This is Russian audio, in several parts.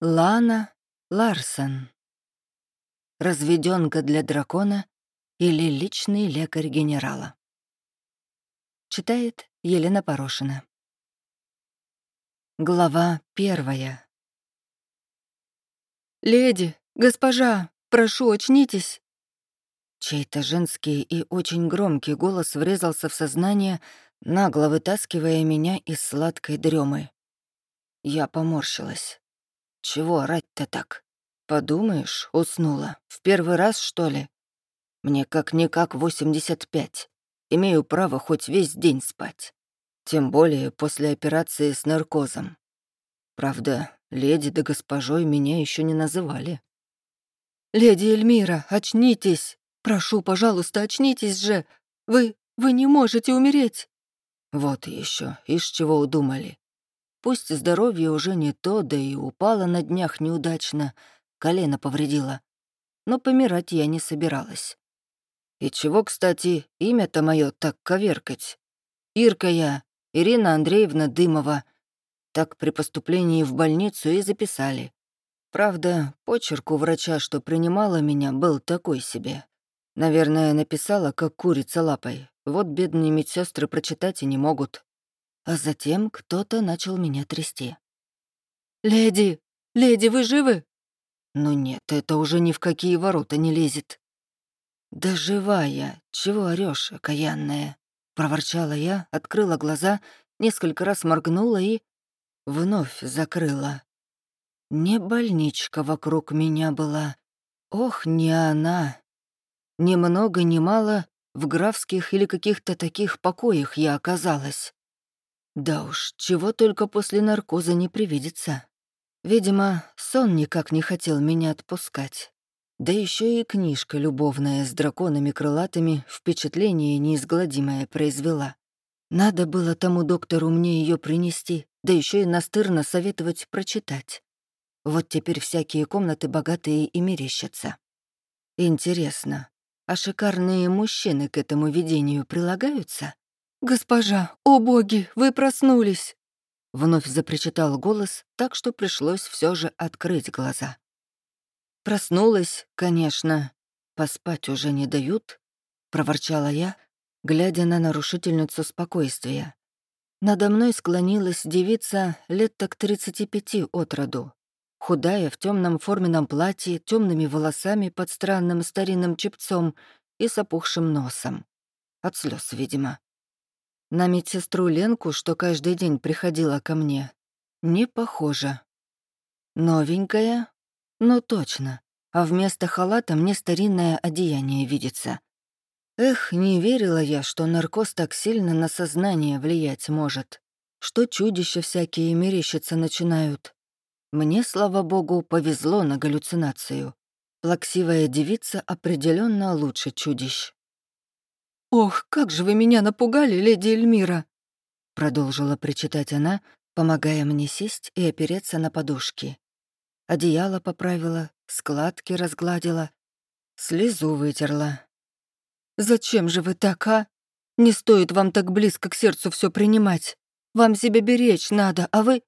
Лана Ларсон. Разведенка для дракона или личный лекарь генерала. Читает Елена Порошина. Глава первая. «Леди, госпожа, прошу, очнитесь!» Чей-то женский и очень громкий голос врезался в сознание, нагло вытаскивая меня из сладкой дремы. Я поморщилась. Чего орать-то так? Подумаешь, уснула. В первый раз, что ли? Мне как-никак 85. Имею право хоть весь день спать. Тем более после операции с наркозом. Правда, леди да госпожой меня еще не называли. «Леди Эльмира, очнитесь! Прошу, пожалуйста, очнитесь же! Вы... вы не можете умереть!» Вот еще, из чего удумали. Пусть здоровье уже не то, да и упала на днях неудачно, колено повредило. Но помирать я не собиралась. И чего, кстати, имя-то мое так коверкать? Ирка я, Ирина Андреевна Дымова. Так при поступлении в больницу и записали. Правда, почерк у врача, что принимала меня, был такой себе. Наверное, написала, как курица лапой. Вот бедные медсестры прочитать и не могут а затем кто-то начал меня трясти. «Леди! Леди, вы живы?» «Ну нет, это уже ни в какие ворота не лезет». «Да живая, чего орёшь, окаянная?» Проворчала я, открыла глаза, несколько раз моргнула и... вновь закрыла. Не больничка вокруг меня была. Ох, не она. Ни много ни мало в графских или каких-то таких покоях я оказалась. Да уж, чего только после наркоза не привидится. Видимо, сон никак не хотел меня отпускать. Да еще и книжка любовная с драконами крылатыми впечатление неизгладимое произвела. Надо было тому доктору мне ее принести, да еще и настырно советовать прочитать. Вот теперь всякие комнаты богатые и мерещатся. Интересно, а шикарные мужчины к этому видению прилагаются? «Госпожа, о боги, вы проснулись!» Вновь запричитал голос, так что пришлось все же открыть глаза. «Проснулась, конечно. Поспать уже не дают», — проворчала я, глядя на нарушительницу спокойствия. Надо мной склонилась девица лет так 35 от роду, худая в темном форменном платье, темными волосами под странным старинным чепцом и с опухшим носом. От слез, видимо. На медсестру Ленку, что каждый день приходила ко мне, не похоже. Новенькая? Ну точно. А вместо халата мне старинное одеяние видится. Эх, не верила я, что наркоз так сильно на сознание влиять может, что чудища всякие мерещиться начинают. Мне, слава богу, повезло на галлюцинацию. Плаксивая девица определенно лучше чудищ. «Ох, как же вы меня напугали, леди Эльмира!» Продолжила причитать она, помогая мне сесть и опереться на подушки. Одеяло поправила, складки разгладила, слезу вытерла. «Зачем же вы так, а? Не стоит вам так близко к сердцу все принимать. Вам себя беречь надо, а вы...»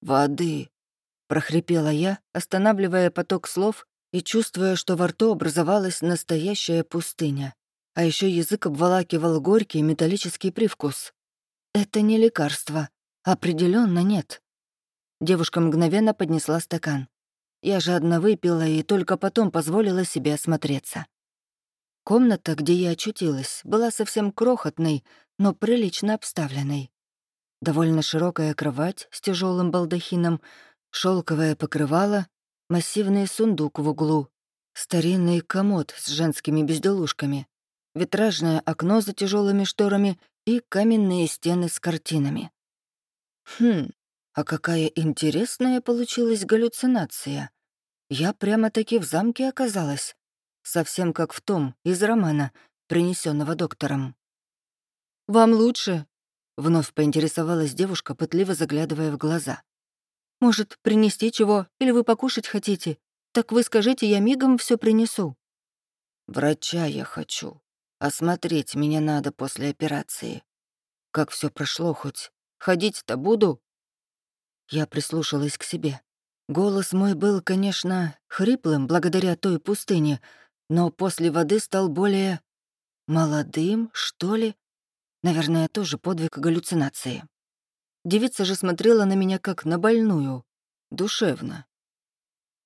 «Воды!» — прохрипела я, останавливая поток слов и чувствуя, что во рту образовалась настоящая пустыня а еще язык обволакивал горький металлический привкус. Это не лекарство. определенно нет. Девушка мгновенно поднесла стакан. Я жадно выпила и только потом позволила себе осмотреться. Комната, где я очутилась, была совсем крохотной, но прилично обставленной. Довольно широкая кровать с тяжелым балдахином, шелковое покрывало, массивный сундук в углу, старинный комод с женскими безделушками, витражное окно за тяжелыми шторами и каменные стены с картинами. Хм, а какая интересная получилась галлюцинация. Я прямо-таки в замке оказалась. Совсем как в том, из романа, принесенного доктором. «Вам лучше?» — вновь поинтересовалась девушка, пытливо заглядывая в глаза. «Может, принести чего, или вы покушать хотите? Так вы скажите, я мигом все принесу». «Врача я хочу», Осмотреть меня надо после операции. Как все прошло хоть? Ходить-то буду?» Я прислушалась к себе. Голос мой был, конечно, хриплым благодаря той пустыне, но после воды стал более молодым, что ли? Наверное, тоже подвиг галлюцинации. Девица же смотрела на меня как на больную, душевно.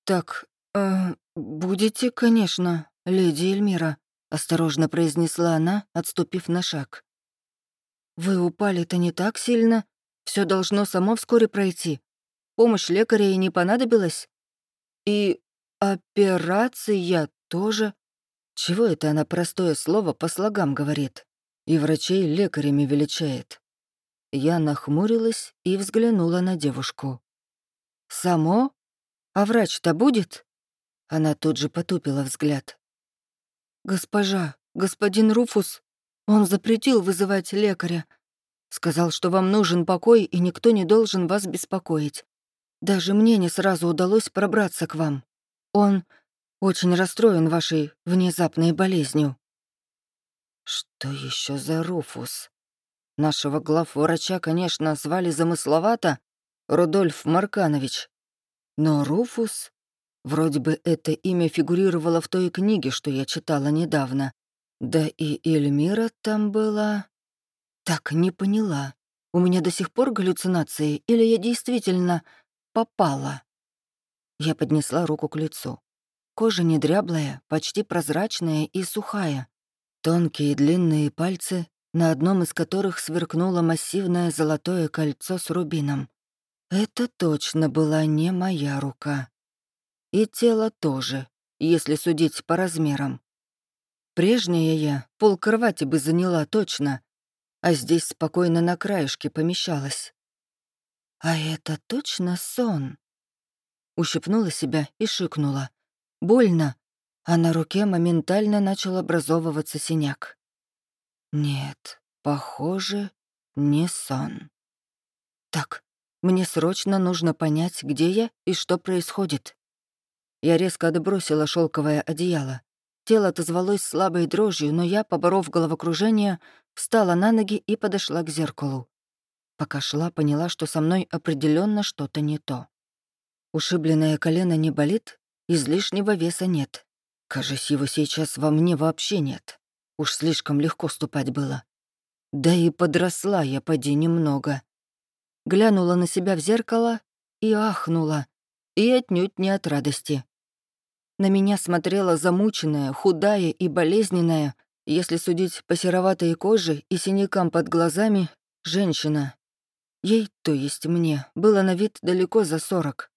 «Так, э, будете, конечно, леди Эльмира», — осторожно произнесла она, отступив на шаг. «Вы упали-то не так сильно. Все должно само вскоре пройти. Помощь лекаря и не понадобилась. И операция тоже. Чего это она простое слово по слогам говорит? И врачей лекарями величает. Я нахмурилась и взглянула на девушку. «Само? А врач-то будет?» Она тут же потупила взгляд. «Госпожа, господин Руфус, он запретил вызывать лекаря. Сказал, что вам нужен покой, и никто не должен вас беспокоить. Даже мне не сразу удалось пробраться к вам. Он очень расстроен вашей внезапной болезнью». «Что еще за Руфус?» Нашего главврача, конечно, звали замысловато Рудольф Марканович. Но Руфус... Вроде бы это имя фигурировало в той книге, что я читала недавно. Да и Эльмира там была... Так, не поняла. У меня до сих пор галлюцинации, или я действительно попала? Я поднесла руку к лицу. Кожа не дряблая, почти прозрачная и сухая. Тонкие длинные пальцы на одном из которых сверкнуло массивное золотое кольцо с рубином. Это точно была не моя рука. И тело тоже, если судить по размерам. Прежняя я пол кровати бы заняла точно, а здесь спокойно на краешке помещалась. А это точно сон? Ущипнула себя и шикнула. Больно, а на руке моментально начал образовываться синяк. Нет, похоже, не сон. Так, мне срочно нужно понять, где я и что происходит. Я резко отбросила шелковое одеяло. Тело отозвалось слабой дрожью, но я, поборов головокружение, встала на ноги и подошла к зеркалу. Пока шла, поняла, что со мной определенно что-то не то. Ушибленное колено не болит, излишнего веса нет. Кажется, его сейчас во мне вообще нет. Уж слишком легко ступать было. Да и подросла я, поди, немного. Глянула на себя в зеркало и ахнула, и отнюдь не от радости. На меня смотрела замученная, худая и болезненная, если судить по сероватой коже и синякам под глазами, женщина. Ей, то есть мне, было на вид далеко за сорок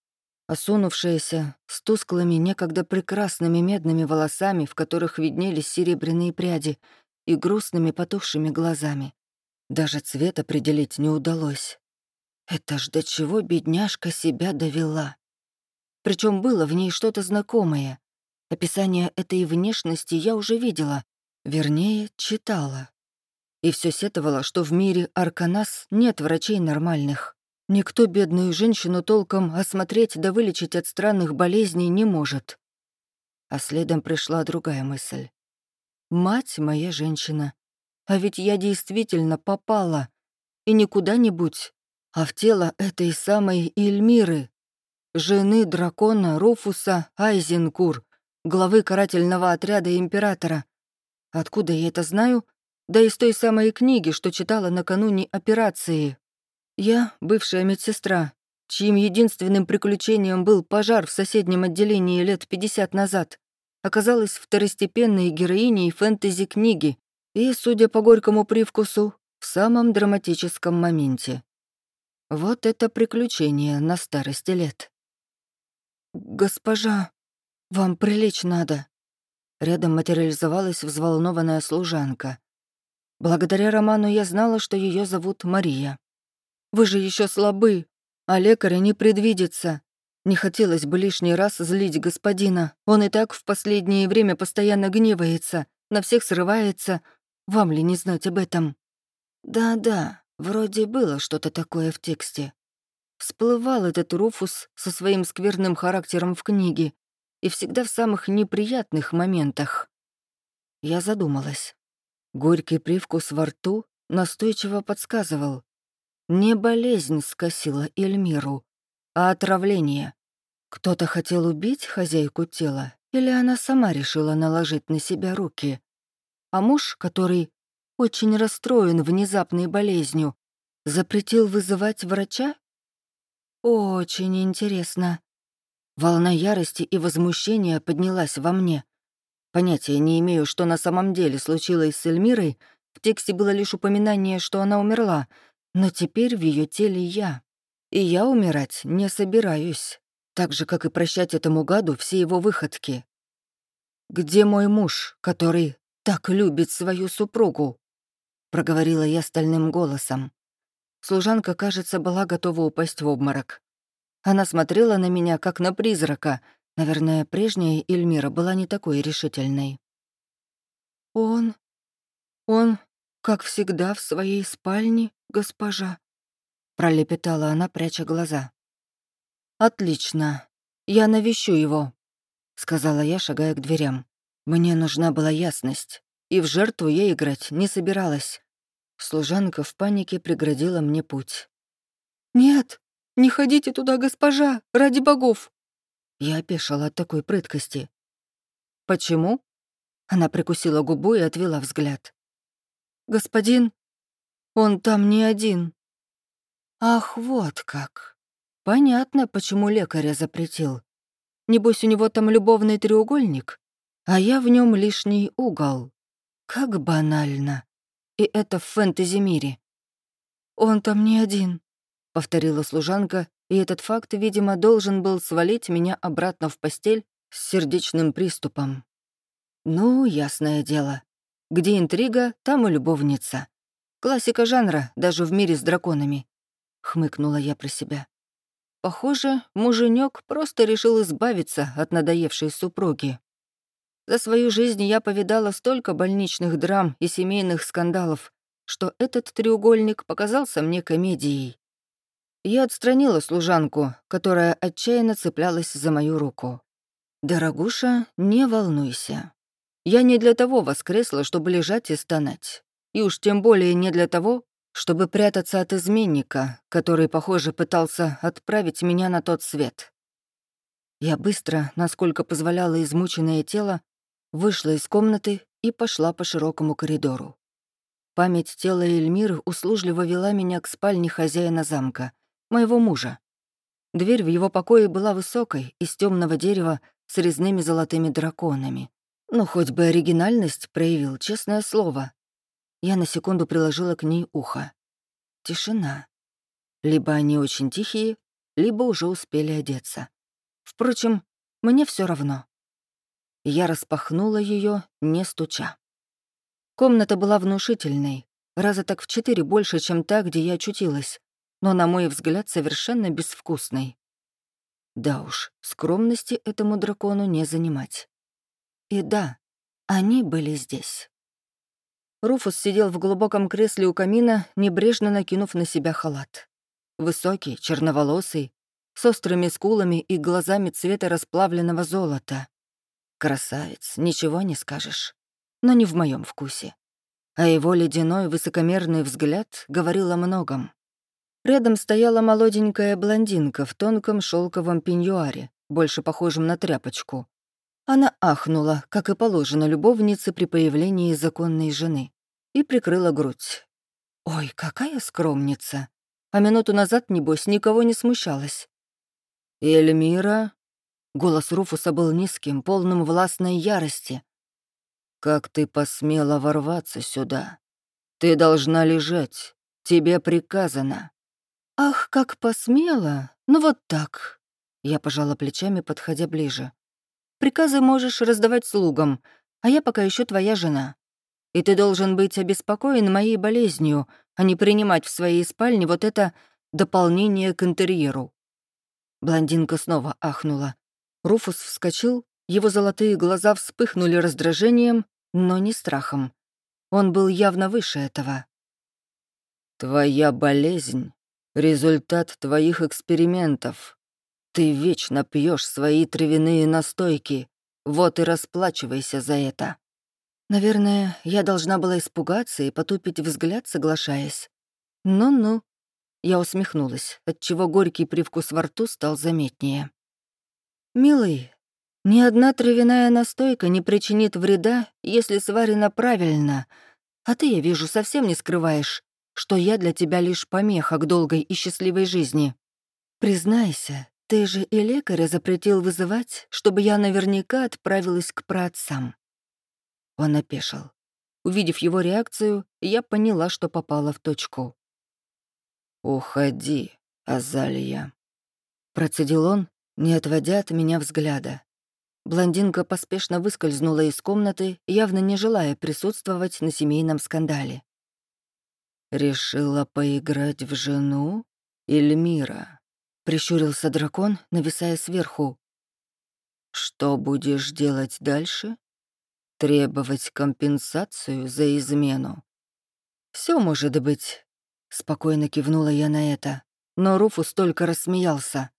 осунувшаяся, с тусклыми, некогда прекрасными медными волосами, в которых виднелись серебряные пряди, и грустными потухшими глазами. Даже цвет определить не удалось. Это ж до чего бедняжка себя довела. Причем было в ней что-то знакомое. Описание этой внешности я уже видела, вернее, читала. И все сетовало, что в мире Арканас нет врачей нормальных. Никто бедную женщину толком осмотреть да вылечить от странных болезней не может. А следом пришла другая мысль. Мать моя женщина. А ведь я действительно попала. И не куда-нибудь, а в тело этой самой Эльмиры, жены дракона Руфуса Айзенкур, главы карательного отряда императора. Откуда я это знаю? Да из той самой книги, что читала накануне операции. Я — бывшая медсестра, чьим единственным приключением был пожар в соседнем отделении лет 50 назад, оказалась второстепенной героиней фэнтези-книги и, судя по горькому привкусу, в самом драматическом моменте. Вот это приключение на старости лет. «Госпожа, вам прилечь надо». Рядом материализовалась взволнованная служанка. Благодаря Роману я знала, что ее зовут Мария. Вы же еще слабы, а лекаря не предвидится. Не хотелось бы лишний раз злить господина. Он и так в последнее время постоянно гневается, на всех срывается. Вам ли не знать об этом? Да-да, вроде было что-то такое в тексте. Всплывал этот Руфус со своим скверным характером в книге и всегда в самых неприятных моментах. Я задумалась. Горький привкус во рту настойчиво подсказывал. Не болезнь скосила Эльмиру, а отравление. Кто-то хотел убить хозяйку тела, или она сама решила наложить на себя руки? А муж, который очень расстроен внезапной болезнью, запретил вызывать врача? Очень интересно. Волна ярости и возмущения поднялась во мне. Понятия не имею, что на самом деле случилось с Эльмирой. В тексте было лишь упоминание, что она умерла, но теперь в ее теле я. И я умирать не собираюсь, так же, как и прощать этому гаду все его выходки. «Где мой муж, который так любит свою супругу?» — проговорила я стальным голосом. Служанка, кажется, была готова упасть в обморок. Она смотрела на меня, как на призрака. Наверное, прежняя Эльмира была не такой решительной. «Он... он, как всегда, в своей спальне, госпожа», — пролепетала она, пряча глаза. «Отлично. Я навещу его», — сказала я, шагая к дверям. Мне нужна была ясность, и в жертву я играть не собиралась. Служанка в панике преградила мне путь. «Нет, не ходите туда, госпожа, ради богов!» Я опешила от такой прыткости. «Почему?» Она прикусила губу и отвела взгляд. «Господин, он там не один». «Ах, вот как!» Понятно, почему лекаря запретил. Небось, у него там любовный треугольник, а я в нем лишний угол. Как банально. И это в фэнтези-мире. «Он там не один», — повторила служанка, и этот факт, видимо, должен был свалить меня обратно в постель с сердечным приступом. Ну, ясное дело. Где интрига, там и любовница. Классика жанра, даже в мире с драконами. Хмыкнула я про себя. Похоже, муженек просто решил избавиться от надоевшей супруги. За свою жизнь я повидала столько больничных драм и семейных скандалов, что этот треугольник показался мне комедией. Я отстранила служанку, которая отчаянно цеплялась за мою руку. «Дорогуша, не волнуйся. Я не для того воскресла, чтобы лежать и стонать. И уж тем более не для того, чтобы прятаться от изменника, который, похоже, пытался отправить меня на тот свет. Я быстро, насколько позволяло измученное тело, вышла из комнаты и пошла по широкому коридору. Память тела Эльмиры услужливо вела меня к спальне хозяина замка, моего мужа. Дверь в его покое была высокой, из темного дерева с резными золотыми драконами. Ну, хоть бы оригинальность проявил, честное слово. Я на секунду приложила к ней ухо. Тишина. Либо они очень тихие, либо уже успели одеться. Впрочем, мне все равно. Я распахнула ее, не стуча. Комната была внушительной, раза так в четыре больше, чем та, где я очутилась, но, на мой взгляд, совершенно безвкусной. Да уж, скромности этому дракону не занимать. И да, они были здесь. Руфус сидел в глубоком кресле у камина, небрежно накинув на себя халат. Высокий, черноволосый, с острыми скулами и глазами цвета расплавленного золота. Красавец, ничего не скажешь. Но не в моем вкусе. А его ледяной высокомерный взгляд говорил о многом. Рядом стояла молоденькая блондинка в тонком шелковом пеньюаре, больше похожем на тряпочку, она ахнула, как и положено любовнице при появлении законной жены, и прикрыла грудь. «Ой, какая скромница! А минуту назад, небось, никого не смущалась». «Эльмира?» Голос Руфуса был низким, полным властной ярости. «Как ты посмела ворваться сюда? Ты должна лежать. Тебе приказано». «Ах, как посмела! Ну вот так!» Я пожала плечами, подходя ближе. Приказы можешь раздавать слугам, а я пока еще твоя жена. И ты должен быть обеспокоен моей болезнью, а не принимать в своей спальне вот это дополнение к интерьеру». Блондинка снова ахнула. Руфус вскочил, его золотые глаза вспыхнули раздражением, но не страхом. Он был явно выше этого. «Твоя болезнь — результат твоих экспериментов», ты вечно пьешь свои травяные настойки. Вот и расплачивайся за это. Наверное, я должна была испугаться и потупить взгляд, соглашаясь. Ну-ну. Я усмехнулась, отчего горький привкус во рту стал заметнее. «Милый, ни одна травяная настойка не причинит вреда, если сварена правильно, а ты, я вижу, совсем не скрываешь, что я для тебя лишь помеха к долгой и счастливой жизни. Признайся, ты же и лекаря запретил вызывать, чтобы я наверняка отправилась к праотцам». Он опешил. Увидев его реакцию, я поняла, что попала в точку. «Уходи, Азалия», — процедил он, не отводя от меня взгляда. Блондинка поспешно выскользнула из комнаты, явно не желая присутствовать на семейном скандале. «Решила поиграть в жену? Эльмира?» — прищурился дракон, нависая сверху. «Что будешь делать дальше? Требовать компенсацию за измену?» Все может быть», — спокойно кивнула я на это, но Руфус только рассмеялся.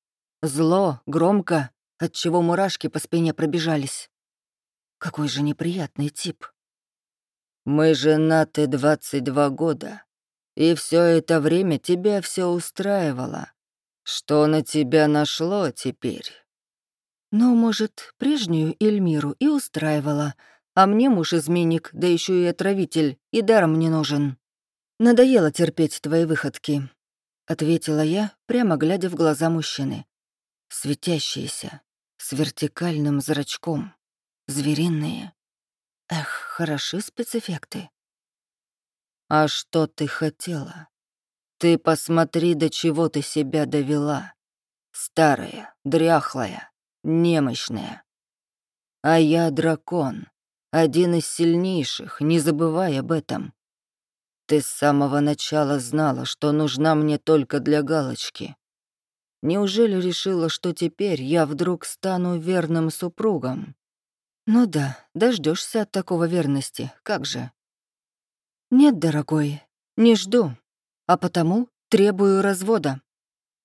Зло, громко, отчего мурашки по спине пробежались. Какой же неприятный тип. «Мы женаты 22 года, и все это время тебя все устраивало. Что на тебя нашло теперь?» «Ну, может, прежнюю Эльмиру и устраивала, а мне муж-изменник, да еще и отравитель, и даром не нужен. Надоело терпеть твои выходки», — ответила я, прямо глядя в глаза мужчины светящиеся, с вертикальным зрачком, звериные. Эх, хороши спецэффекты. «А что ты хотела? Ты посмотри, до чего ты себя довела. Старая, дряхлая, немощная. А я дракон, один из сильнейших, не забывай об этом. Ты с самого начала знала, что нужна мне только для галочки. Неужели решила, что теперь я вдруг стану верным супругом? Ну да, дождешься от такого верности, как же? Нет, дорогой, не жду, а потому требую развода.